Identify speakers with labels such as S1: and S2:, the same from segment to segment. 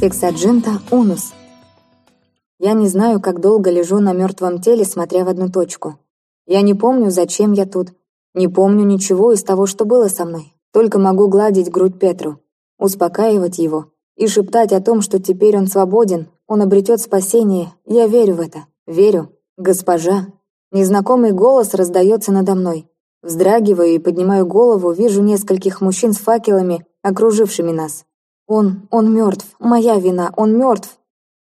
S1: Сексаджинта унус. Я не знаю, как долго лежу на мертвом теле, смотря в одну точку. Я не помню, зачем я тут. Не помню ничего из того, что было со мной. Только могу гладить грудь Петру, успокаивать его и шептать о том, что теперь он свободен, он обретет спасение. Я верю в это. Верю. Госпожа. Незнакомый голос раздается надо мной. Вздрагиваю и поднимаю голову, вижу нескольких мужчин с факелами, окружившими нас. Он, он мертв. Моя вина, он мертв.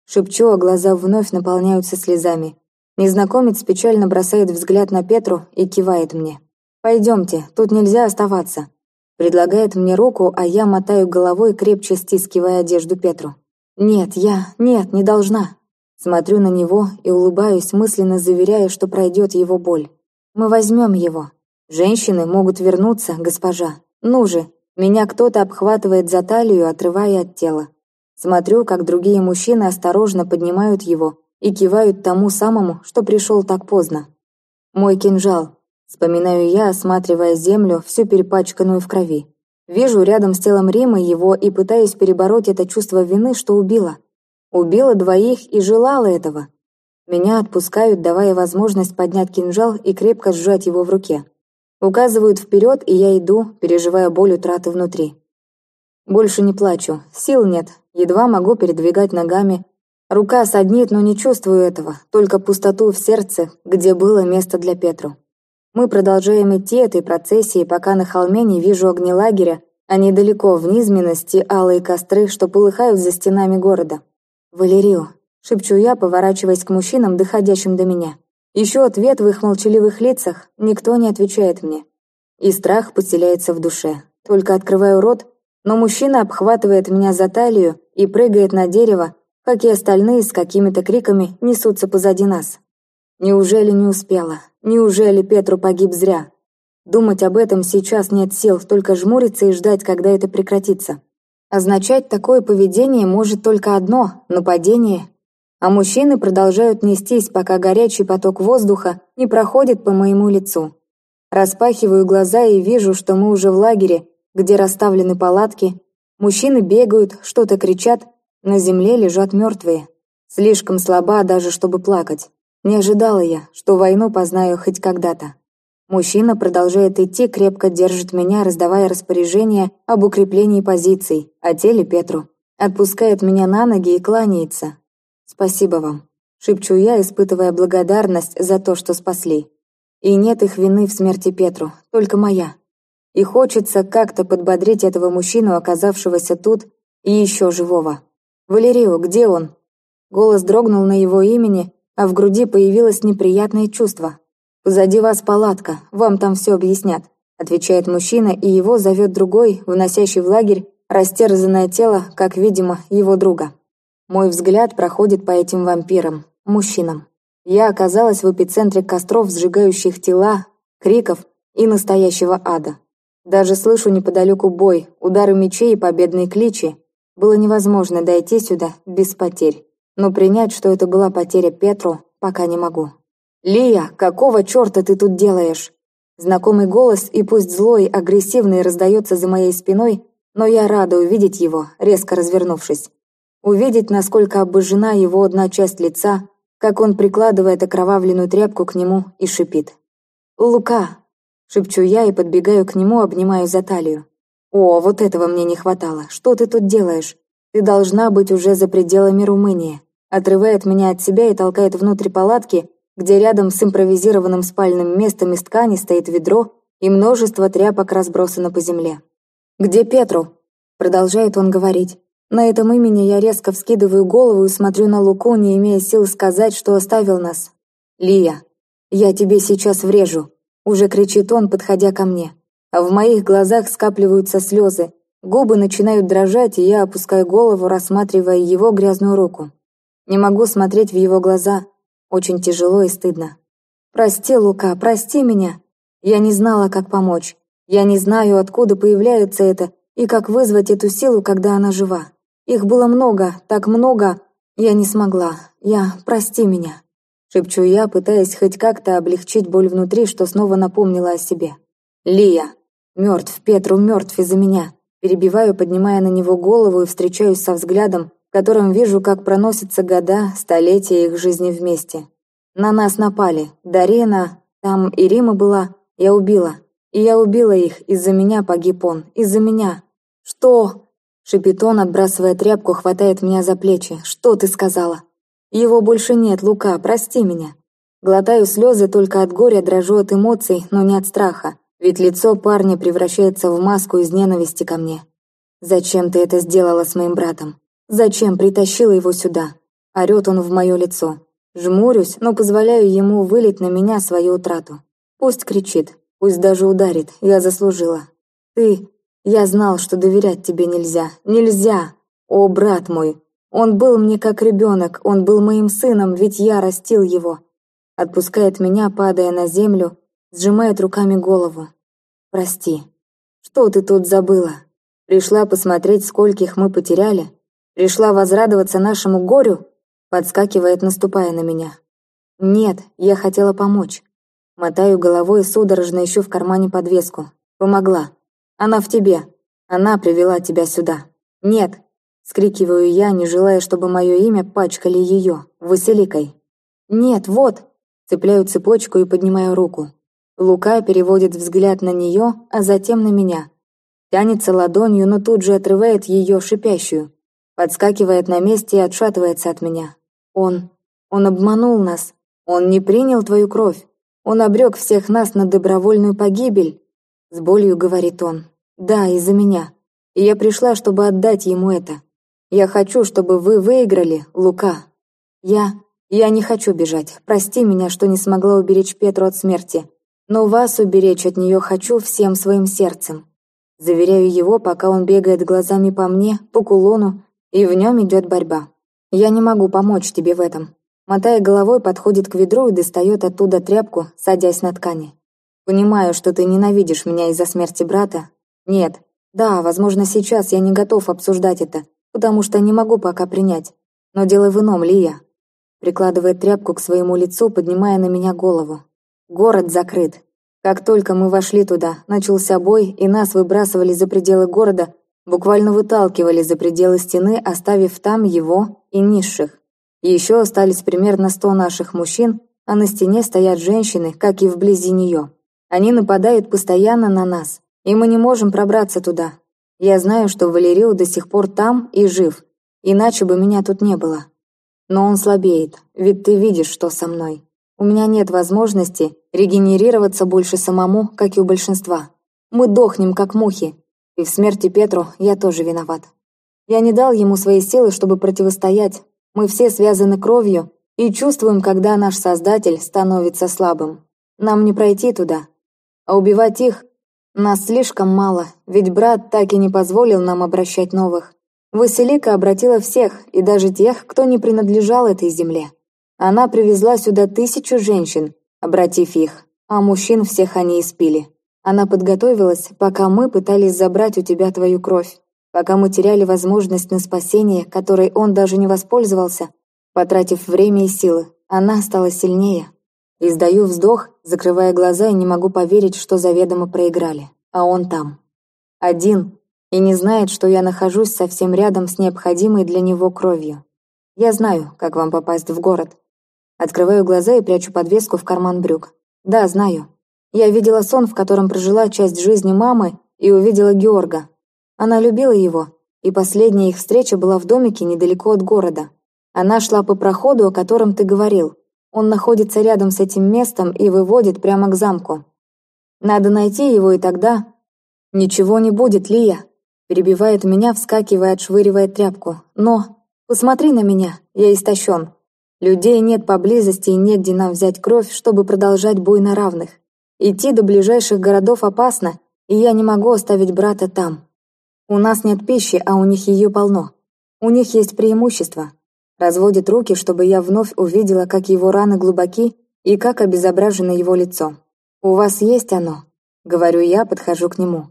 S1: Шепчу, а глаза вновь наполняются слезами. Незнакомец печально бросает взгляд на Петру и кивает мне. «Пойдемте, тут нельзя оставаться». Предлагает мне руку, а я мотаю головой, крепче стискивая одежду Петру. «Нет, я... Нет, не должна». Смотрю на него и улыбаюсь, мысленно заверяя, что пройдет его боль. «Мы возьмем его. Женщины могут вернуться, госпожа. Ну же!» Меня кто-то обхватывает за талию, отрывая от тела. Смотрю, как другие мужчины осторожно поднимают его и кивают тому самому, что пришел так поздно. «Мой кинжал», Вспоминаю я, осматривая землю, всю перепачканную в крови. Вижу рядом с телом Рима его и пытаюсь перебороть это чувство вины, что убила. Убила двоих и желала этого. Меня отпускают, давая возможность поднять кинжал и крепко сжать его в руке. Указывают вперед, и я иду, переживая боль утраты внутри. Больше не плачу, сил нет, едва могу передвигать ногами. Рука саднит, но не чувствую этого, только пустоту в сердце, где было место для Петру. Мы продолжаем идти этой процессией, пока на холме не вижу огни лагеря, а недалеко в низменности алые костры, что полыхают за стенами города. «Валерио», — шепчу я, поворачиваясь к мужчинам, доходящим до меня. Ищу ответ в их молчаливых лицах, никто не отвечает мне. И страх поселяется в душе. Только открываю рот, но мужчина обхватывает меня за талию и прыгает на дерево, как и остальные с какими-то криками несутся позади нас. Неужели не успела? Неужели Петру погиб зря? Думать об этом сейчас нет сил, только жмуриться и ждать, когда это прекратится. Означать такое поведение может только одно – нападение. А мужчины продолжают нестись, пока горячий поток воздуха не проходит по моему лицу. Распахиваю глаза и вижу, что мы уже в лагере, где расставлены палатки. Мужчины бегают, что-то кричат, на земле лежат мертвые. Слишком слаба даже, чтобы плакать. Не ожидала я, что войну познаю хоть когда-то. Мужчина продолжает идти, крепко держит меня, раздавая распоряжения об укреплении позиций, о теле Петру. Отпускает меня на ноги и кланяется. «Спасибо вам», — шепчу я, испытывая благодарность за то, что спасли. И нет их вины в смерти Петру, только моя. И хочется как-то подбодрить этого мужчину, оказавшегося тут, и еще живого. «Валерио, где он?» Голос дрогнул на его имени, а в груди появилось неприятное чувство. «Позади вас палатка, вам там все объяснят», отвечает мужчина, и его зовет другой, вносящий в лагерь растерзанное тело, как, видимо, его друга. Мой взгляд проходит по этим вампирам, мужчинам. Я оказалась в эпицентре костров, сжигающих тела, криков и настоящего ада. Даже слышу неподалеку бой, удары мечей и победные кличи. Было невозможно дойти сюда без потерь но принять, что это была потеря Петру, пока не могу. «Лия, какого черта ты тут делаешь?» Знакомый голос, и пусть злой, агрессивный, раздается за моей спиной, но я рада увидеть его, резко развернувшись. Увидеть, насколько обожжена его одна часть лица, как он прикладывает окровавленную тряпку к нему и шипит. «Лука!» — шепчу я и подбегаю к нему, обнимаю за талию. «О, вот этого мне не хватало. Что ты тут делаешь? Ты должна быть уже за пределами Румынии. Отрывает меня от себя и толкает внутрь палатки, где рядом с импровизированным спальным местом из ткани стоит ведро и множество тряпок разбросано по земле. «Где Петру?» Продолжает он говорить. На этом имени я резко вскидываю голову и смотрю на Луку, не имея сил сказать, что оставил нас. «Лия, я тебе сейчас врежу», — уже кричит он, подходя ко мне. А в моих глазах скапливаются слезы, Губы начинают дрожать, и я опускаю голову, рассматривая его грязную руку. Не могу смотреть в его глаза. Очень тяжело и стыдно. «Прости, Лука, прости меня. Я не знала, как помочь. Я не знаю, откуда появляется это и как вызвать эту силу, когда она жива. Их было много, так много. Я не смогла. Я... Прости меня». Шепчу я, пытаясь хоть как-то облегчить боль внутри, что снова напомнила о себе. «Лия. Мертв, Петру мертв из-за меня. Перебиваю, поднимая на него голову и встречаюсь со взглядом, в котором вижу, как проносятся года, столетия их жизни вместе. На нас напали. Дарина, там и Рима была. Я убила. И я убила их. Из-за меня погиб он. Из-за меня. Что? Шипит отбрасывая тряпку, хватает меня за плечи. Что ты сказала? Его больше нет, Лука, прости меня. Глотаю слезы только от горя, дрожу от эмоций, но не от страха. Ведь лицо парня превращается в маску из ненависти ко мне. «Зачем ты это сделала с моим братом? Зачем притащила его сюда?» Орет он в мое лицо. Жмурюсь, но позволяю ему вылить на меня свою утрату. Пусть кричит, пусть даже ударит, я заслужила. Ты... Я знал, что доверять тебе нельзя. Нельзя! О, брат мой! Он был мне как ребенок, он был моим сыном, ведь я растил его. Отпускает меня, падая на землю, сжимает руками голову. Прости. Что ты тут забыла? Пришла посмотреть, скольких мы потеряли? Пришла возрадоваться нашему горю? Подскакивает, наступая на меня. Нет, я хотела помочь. Мотаю головой, судорожно ищу в кармане подвеску. Помогла. Она в тебе. Она привела тебя сюда. Нет. Скрикиваю я, не желая, чтобы мое имя пачкали ее. Василикой. Нет, вот. Цепляю цепочку и поднимаю руку. Лука переводит взгляд на нее, а затем на меня. Тянется ладонью, но тут же отрывает ее шипящую. Подскакивает на месте и отшатывается от меня. Он... он обманул нас. Он не принял твою кровь. Он обрек всех нас на добровольную погибель. С болью говорит он. Да, из-за меня. И я пришла, чтобы отдать ему это. Я хочу, чтобы вы выиграли, Лука. Я... я не хочу бежать. Прости меня, что не смогла уберечь Петру от смерти. Но вас уберечь от нее хочу всем своим сердцем. Заверяю его, пока он бегает глазами по мне, по кулону, и в нем идет борьба. «Я не могу помочь тебе в этом». Мотая головой, подходит к ведру и достает оттуда тряпку, садясь на ткани. «Понимаю, что ты ненавидишь меня из-за смерти брата. Нет. Да, возможно, сейчас я не готов обсуждать это, потому что не могу пока принять. Но дело в ином, Лия». Прикладывает тряпку к своему лицу, поднимая на меня голову. «Город закрыт. Как только мы вошли туда, начался бой, и нас выбрасывали за пределы города, буквально выталкивали за пределы стены, оставив там его и низших. Еще остались примерно сто наших мужчин, а на стене стоят женщины, как и вблизи нее. Они нападают постоянно на нас, и мы не можем пробраться туда. Я знаю, что Валерио до сих пор там и жив, иначе бы меня тут не было. Но он слабеет, ведь ты видишь, что со мной. У меня нет возможности регенерироваться больше самому, как и у большинства. Мы дохнем, как мухи, и в смерти Петру я тоже виноват. Я не дал ему свои силы, чтобы противостоять. Мы все связаны кровью и чувствуем, когда наш Создатель становится слабым. Нам не пройти туда. А убивать их нас слишком мало, ведь брат так и не позволил нам обращать новых. Василика обратила всех, и даже тех, кто не принадлежал этой земле. Она привезла сюда тысячу женщин, обратив их, а мужчин всех они испили. Она подготовилась, пока мы пытались забрать у тебя твою кровь, пока мы теряли возможность на спасение, которой он даже не воспользовался, потратив время и силы. Она стала сильнее. Издаю вздох, закрывая глаза и не могу поверить, что заведомо проиграли. А он там. Один. И не знает, что я нахожусь совсем рядом с необходимой для него кровью. Я знаю, как вам попасть в город. Открываю глаза и прячу подвеску в карман брюк. Да, знаю. Я видела сон, в котором прожила часть жизни мамы, и увидела Георга. Она любила его, и последняя их встреча была в домике недалеко от города. Она шла по проходу, о котором ты говорил. Он находится рядом с этим местом и выводит прямо к замку. Надо найти его, и тогда... «Ничего не будет, Лия!» Перебивает меня, вскакивая, отшвыривая тряпку. «Но... Посмотри на меня, я истощен. Людей нет поблизости и нет где нам взять кровь, чтобы продолжать бой на равных. Идти до ближайших городов опасно, и я не могу оставить брата там. У нас нет пищи, а у них ее полно. У них есть преимущество. Разводит руки, чтобы я вновь увидела, как его раны глубоки и как обезображено его лицо. «У вас есть оно?» — говорю я, подхожу к нему.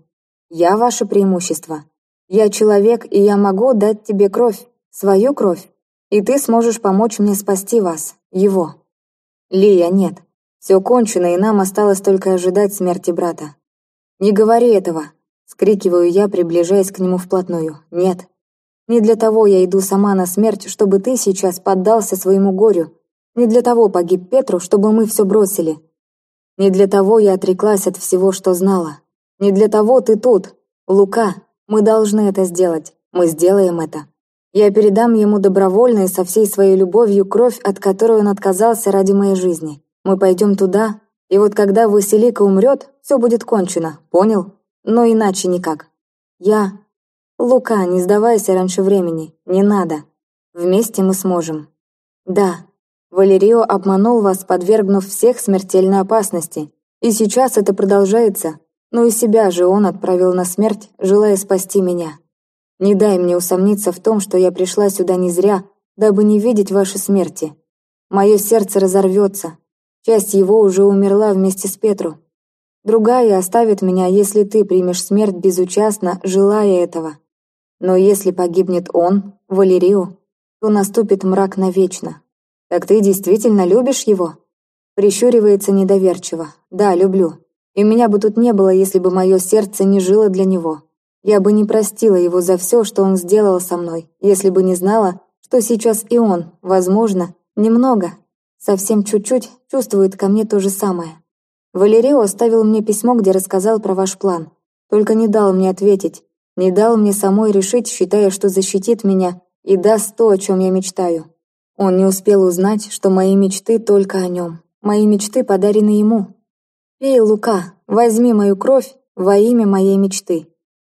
S1: «Я ваше преимущество. Я человек, и я могу дать тебе кровь, свою кровь, и ты сможешь помочь мне спасти вас, его». «Лия, нет. Все кончено, и нам осталось только ожидать смерти брата. «Не говори этого!» — скрикиваю я, приближаясь к нему вплотную. «Нет!» Не для того я иду сама на смерть, чтобы ты сейчас поддался своему горю. Не для того погиб Петру, чтобы мы все бросили. Не для того я отреклась от всего, что знала. Не для того ты тут. Лука, мы должны это сделать. Мы сделаем это. Я передам ему добровольно и со всей своей любовью кровь, от которой он отказался ради моей жизни. Мы пойдем туда, и вот когда Василика умрет, все будет кончено, понял? Но иначе никак. Я... Лука, не сдавайся раньше времени, не надо. Вместе мы сможем. Да, Валерио обманул вас, подвергнув всех смертельной опасности. И сейчас это продолжается. Но и себя же он отправил на смерть, желая спасти меня. Не дай мне усомниться в том, что я пришла сюда не зря, дабы не видеть вашей смерти. Мое сердце разорвется. Часть его уже умерла вместе с Петру. Другая оставит меня, если ты примешь смерть безучастно, желая этого. Но если погибнет он, Валерию, то наступит мрак навечно. Так ты действительно любишь его? Прищуривается недоверчиво. Да, люблю. И меня бы тут не было, если бы мое сердце не жило для него. Я бы не простила его за все, что он сделал со мной, если бы не знала, что сейчас и он, возможно, немного, совсем чуть-чуть, чувствует ко мне то же самое. Валерио оставил мне письмо, где рассказал про ваш план. Только не дал мне ответить, не дал мне самой решить, считая, что защитит меня и даст то, о чем я мечтаю. Он не успел узнать, что мои мечты только о нем. Мои мечты подарены ему. «Эй, Лука, возьми мою кровь во имя моей мечты.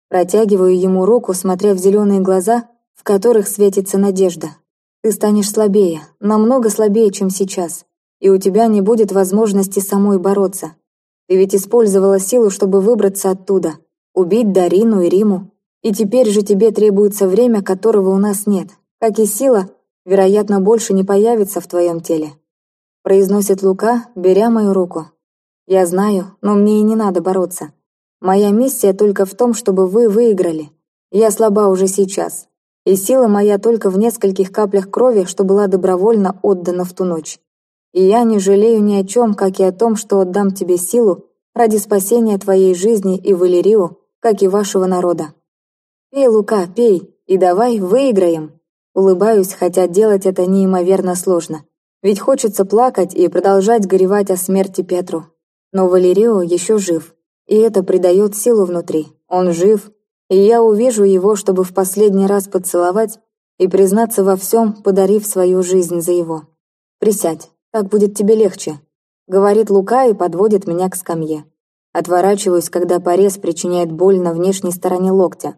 S1: Протягиваю ему руку, смотря в зеленые глаза, в которых светится надежда. Ты станешь слабее, намного слабее, чем сейчас, и у тебя не будет возможности самой бороться. Ты ведь использовала силу, чтобы выбраться оттуда, убить Дарину и Риму. И теперь же тебе требуется время, которого у нас нет. Как и сила, вероятно, больше не появится в твоем теле. Произносит Лука, беря мою руку. Я знаю, но мне и не надо бороться. Моя миссия только в том, чтобы вы выиграли. Я слаба уже сейчас. И сила моя только в нескольких каплях крови, что была добровольно отдана в ту ночь. И я не жалею ни о чем, как и о том, что отдам тебе силу ради спасения твоей жизни и Валерию, как и вашего народа. Пей, Лука, пей, и давай выиграем. Улыбаюсь, хотя делать это неимоверно сложно. Ведь хочется плакать и продолжать горевать о смерти Петру. Но Валерио еще жив. И это придает силу внутри. Он жив, и я увижу его, чтобы в последний раз поцеловать и признаться во всем, подарив свою жизнь за его. «Присядь, так будет тебе легче», — говорит Лука и подводит меня к скамье. Отворачиваюсь, когда порез причиняет боль на внешней стороне локтя.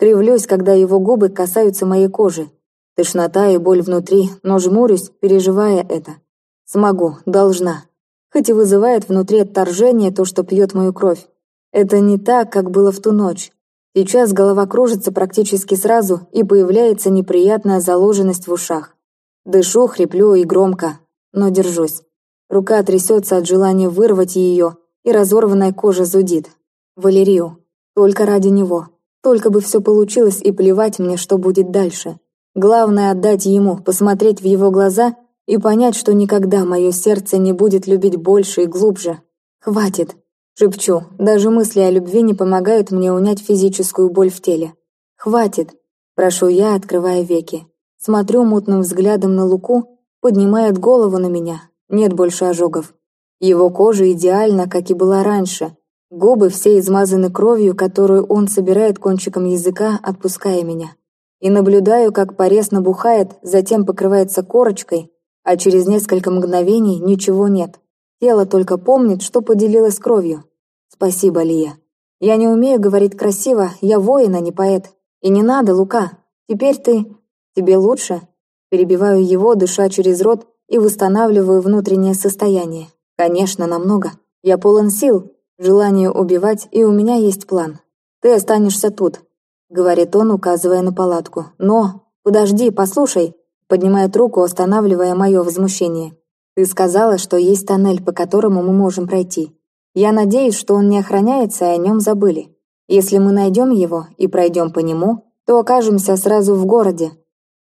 S1: Кривлюсь, когда его губы касаются моей кожи. Тошнота и боль внутри, но жмурюсь, переживая это. Смогу, должна хоть и вызывает внутри отторжение то, что пьет мою кровь. Это не так, как было в ту ночь. Сейчас голова кружится практически сразу, и появляется неприятная заложенность в ушах. Дышу, хриплю и громко, но держусь. Рука трясется от желания вырвать ее, и разорванная кожа зудит. Валерию. Только ради него. Только бы все получилось и плевать мне, что будет дальше. Главное отдать ему, посмотреть в его глаза и понять, что никогда мое сердце не будет любить больше и глубже. Хватит. Шепчу, даже мысли о любви не помогают мне унять физическую боль в теле. Хватит. Прошу я, открывая веки. Смотрю мутным взглядом на Луку, поднимает голову на меня. Нет больше ожогов. Его кожа идеальна, как и была раньше. Губы все измазаны кровью, которую он собирает кончиком языка, отпуская меня. И наблюдаю, как порез набухает, затем покрывается корочкой, а через несколько мгновений ничего нет. Тело только помнит, что поделилось кровью. Спасибо, Лия. Я не умею говорить красиво, я воин, а не поэт. И не надо, Лука. Теперь ты... Тебе лучше? Перебиваю его, дыша через рот, и восстанавливаю внутреннее состояние. Конечно, намного. Я полон сил, желания убивать, и у меня есть план. Ты останешься тут, говорит он, указывая на палатку. Но... Подожди, послушай, Поднимает руку, останавливая мое возмущение. «Ты сказала, что есть тоннель, по которому мы можем пройти. Я надеюсь, что он не охраняется, и о нем забыли. Если мы найдем его и пройдем по нему, то окажемся сразу в городе.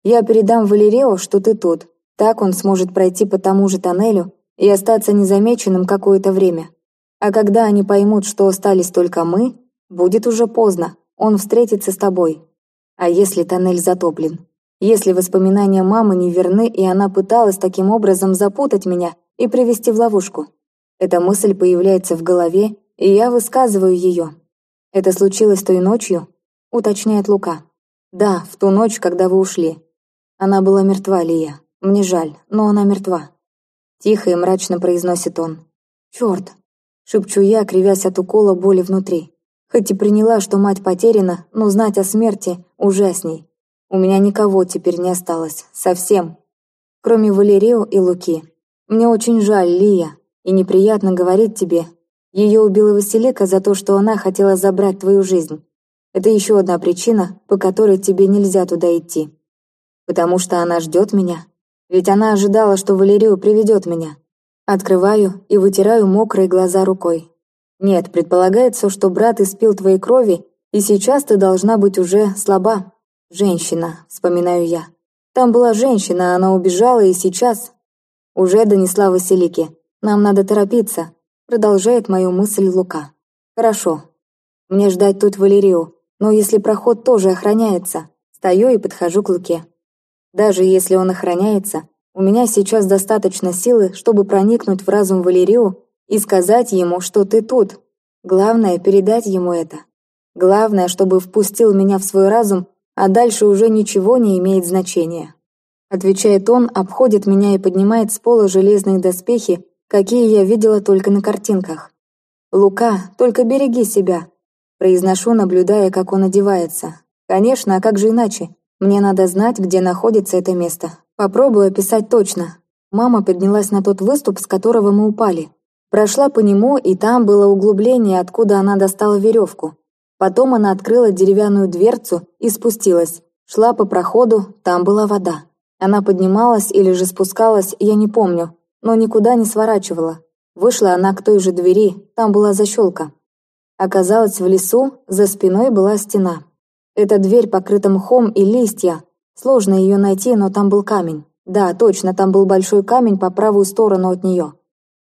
S1: Я передам Валерео, что ты тут. Так он сможет пройти по тому же тоннелю и остаться незамеченным какое-то время. А когда они поймут, что остались только мы, будет уже поздно. Он встретится с тобой. А если тоннель затоплен? Если воспоминания мамы не верны, и она пыталась таким образом запутать меня и привести в ловушку? Эта мысль появляется в голове, и я высказываю ее. «Это случилось той ночью?» — уточняет Лука. «Да, в ту ночь, когда вы ушли. Она была мертва, Лия. Мне жаль, но она мертва». Тихо и мрачно произносит он. «Черт!» — шепчу я, кривясь от укола боли внутри. Хоть и приняла, что мать потеряна, но знать о смерти ужасней. У меня никого теперь не осталось. Совсем. Кроме Валерио и Луки. Мне очень жаль, Лия, и неприятно говорить тебе. Ее убила Василика за то, что она хотела забрать твою жизнь. Это еще одна причина, по которой тебе нельзя туда идти. Потому что она ждет меня. Ведь она ожидала, что Валерию приведет меня. Открываю и вытираю мокрые глаза рукой. Нет, предполагается, что брат испил твоей крови, и сейчас ты должна быть уже слаба. Женщина, вспоминаю я. Там была женщина, она убежала, и сейчас... Уже донесла Василике. Нам надо торопиться, продолжает мою мысль Лука. Хорошо. Мне ждать тут Валерию, но если проход тоже охраняется, стою и подхожу к Луке. Даже если он охраняется, у меня сейчас достаточно силы, чтобы проникнуть в разум Валерию и сказать ему, что ты тут. Главное — передать ему это. Главное, чтобы впустил меня в свой разум, а дальше уже ничего не имеет значения. Отвечает он, обходит меня и поднимает с пола железные доспехи, какие я видела только на картинках. «Лука, только береги себя», — произношу, наблюдая, как он одевается. «Конечно, а как же иначе? Мне надо знать, где находится это место. Попробую описать точно». Мама поднялась на тот выступ, с которого мы упали. Прошла по нему, и там было углубление, откуда она достала веревку. Потом она открыла деревянную дверцу и спустилась. Шла по проходу, там была вода. Она поднималась или же спускалась, я не помню, но никуда не сворачивала. Вышла она к той же двери, там была защелка. Оказалось, в лесу за спиной была стена. Эта дверь покрыта мхом и листья. Сложно ее найти, но там был камень. Да, точно, там был большой камень по правую сторону от нее.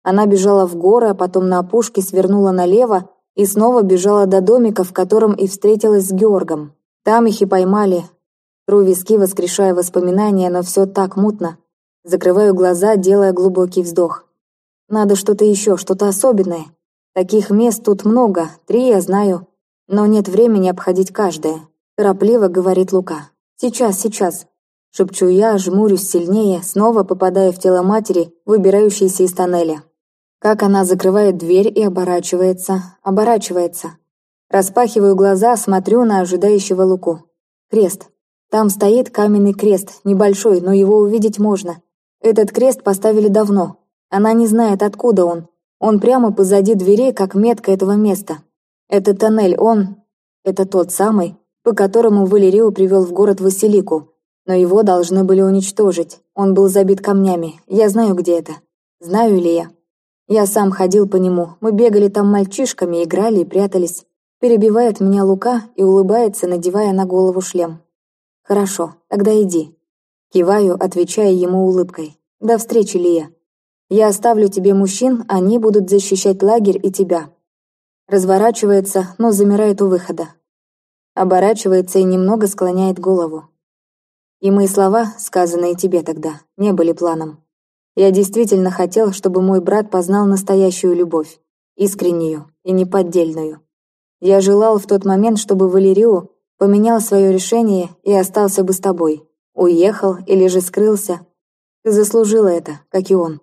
S1: Она бежала в горы, а потом на опушке свернула налево и снова бежала до домика, в котором и встретилась с Георгом. Там их и поймали. Тру виски, воскрешая воспоминания, но все так мутно. Закрываю глаза, делая глубокий вздох. Надо что-то еще, что-то особенное. Таких мест тут много, три я знаю, но нет времени обходить каждое. Торопливо говорит Лука. Сейчас, сейчас. Шепчу я, жмурюсь сильнее, снова попадая в тело матери, выбирающейся из тоннеля. Как она закрывает дверь и оборачивается, оборачивается. Распахиваю глаза, смотрю на ожидающего Луку. Крест. Там стоит каменный крест, небольшой, но его увидеть можно. Этот крест поставили давно. Она не знает, откуда он. Он прямо позади дверей, как метка этого места. Это тоннель, он... Это тот самый, по которому Валерио привел в город Василику. Но его должны были уничтожить. Он был забит камнями. Я знаю, где это. Знаю ли я? Я сам ходил по нему, мы бегали там мальчишками, играли и прятались. Перебивает меня Лука и улыбается, надевая на голову шлем. «Хорошо, тогда иди». Киваю, отвечая ему улыбкой. «До встречи, Лия. Я оставлю тебе мужчин, они будут защищать лагерь и тебя». Разворачивается, но замирает у выхода. Оборачивается и немного склоняет голову. И мои слова, сказанные тебе тогда, не были планом. Я действительно хотел, чтобы мой брат познал настоящую любовь, искреннюю и неподдельную. Я желал в тот момент, чтобы Валерио поменял свое решение и остался бы с тобой. Уехал или же скрылся. Ты заслужила это, как и он.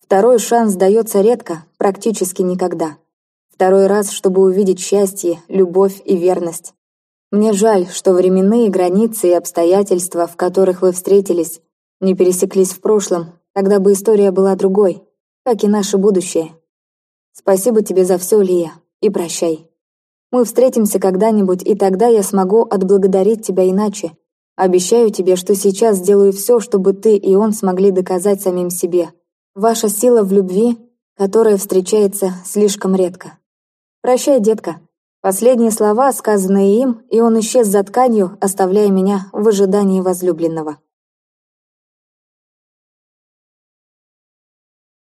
S1: Второй шанс дается редко, практически никогда. Второй раз, чтобы увидеть счастье, любовь и верность. Мне жаль, что временные границы и обстоятельства, в которых вы встретились, не пересеклись в прошлом, Тогда бы история была другой, как и наше будущее. Спасибо тебе за все, Лия, и прощай. Мы встретимся когда-нибудь, и тогда я смогу отблагодарить тебя иначе. Обещаю тебе, что сейчас сделаю все, чтобы ты и он смогли доказать самим себе. Ваша сила в любви, которая встречается слишком редко. Прощай, детка. Последние слова, сказанные им, и он исчез за тканью, оставляя меня в ожидании возлюбленного.